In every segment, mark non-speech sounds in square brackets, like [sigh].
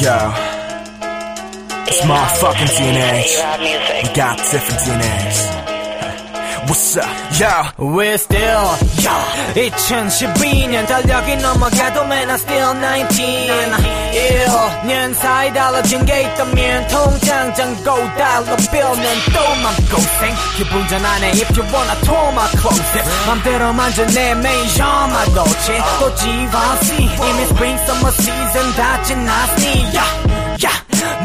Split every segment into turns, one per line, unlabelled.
Yo, it's motherfucking TNH. We got different TNHs. What's up, yo?
We're still, yo. 2012년 달력이 넘어가도 man I'm still 19 1년 사이 달라진 게 있다면 통장 잔고 달러 빌는 또맘 고생 기분 전환해 if you wanna tour my closet 맘대로 만져 내 메이저 마도체 또 지방시 이미 spring summer season 다 지났니 yeah.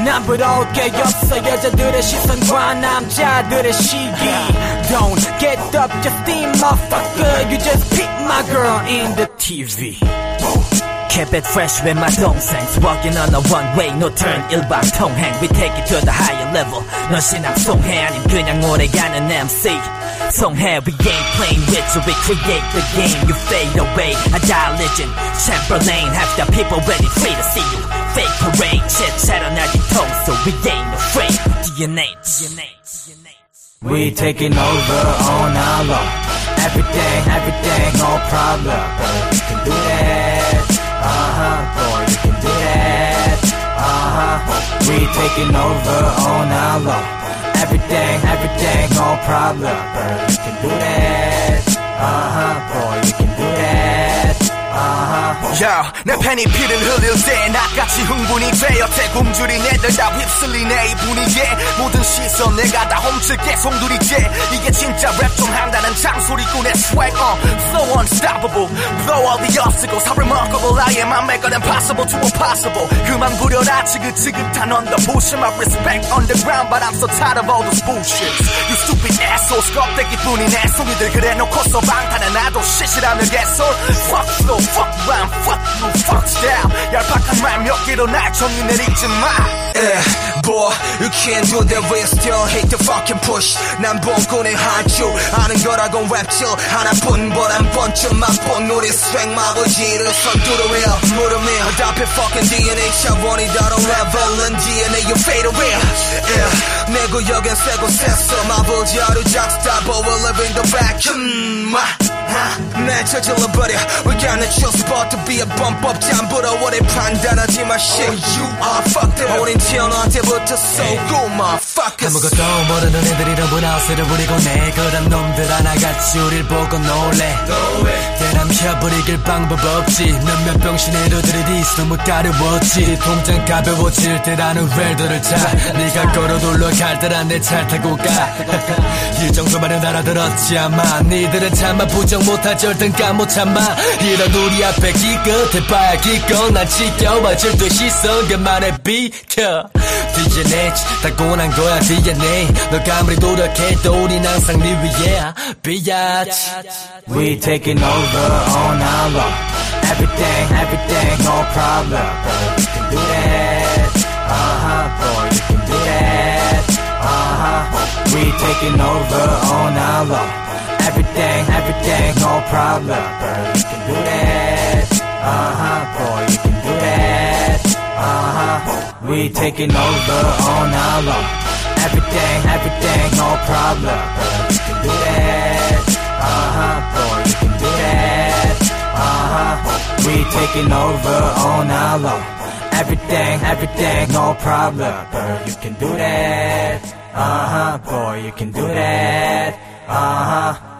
난 부러울게 없어 여자들의 시선과 남자들의 시기 Don't get up just think motherfucker You just pick my girl in the TV
Keep it fresh with my 동생's Walking on a one-way no turn 일방 통행 We take it to the higher level 넌 신앙 송해 아님 그냥 오래가는 MC 송해 we ain't playing with you We create the game You fade away I die legend Chamberlain Have the people ready free to see you Fake parade shit 차려나 뒤통 So we ain't afraid DNA DNA
We taking over on our own Everything, everything, no problem But you can do that Uh-huh, boy, you can do that Uh-huh We taking over on our own Everything, everything, no problem But you can do that Uh-huh, boy, you can do that Uh-huh
Yo, 내 팬이 피를 흘릴 때 나같이 흥분이 되어 대굶주린 애들 다 휩쓸리네 이 분위기에 모든 시선 내가 다 훔칠게 송두리째 이게 진짜 랩 좀 한다는 장소리꾼의 swag uh, flow unstoppable blow all the obstacles how remarkable I am I make it impossible to impossible 그만 부려라 지긋지긋한 언더 pushing my respect underground but I'm so tired of all those bullshit you stupid assholes 껍데기뿐인 애송이들 그래 놓고서 방탄은 나도 shit이라며 개솔 fuck flow fuck rhyme 말 몇 개로 날 정리 내리지 마
Yeah, boy, you can't do that we still hate the fucking push 난 본권의 한줄 아는 거라곤 랩질 하나뿐 보란 번쯤 맛본 우리 스웩 마버지를 선두로 해요 무릎 위에 답해 fucking DNA 차원이 다른 레벨은 DNA you fade away yeah, 내 구역엔 새고 셌어 마버지 하루 작스타 but we live in the vacuum 날 저질러버려 We got no chill spot to be a bump up 잠부러 원해 판단하지 마 shit You are fucked up 태어날 때부터 so good motherfuckers
아무것도 모르는 애들이 너무 나우스를 부리고 내 그런 놈들 하나같이 우릴 보고 놀래 대남혀 버리길 방법 없지. 몇몇 병신애도 들이디스 너무 까르웠지. 통장 가벼워질 때라는 웰더를 차. 네가 걸어 놀러 갈 때란 내차 타고 가이 [laughs] 정도만은 알아들었지 아마. 니들은 참아. 부정 못할 절든가 못 참아. 이런 우리 앞에 기껏 해봐야 기껏 난 지겨워 절대 시선 그만해 비켜 DNA 타고난 거야 DNA 너가 아무리 노력해도 우린 항상 네 위에 비야지 We taking over on our own Everything, everything, no problem But you can do that Uh-huh, boy, you can do that Uh-huh We taking over on our own Everything, everything, no problem But you can do that Uh-huh, boy, we taking over on our own Everything, everything, no problem. But you can do that. Uh-huh, boy, you can do that. Uh-huh. We taking over on our own Everything, everything, no problem. But you can do that. Uh-huh, boy, you can do that. Uh-huh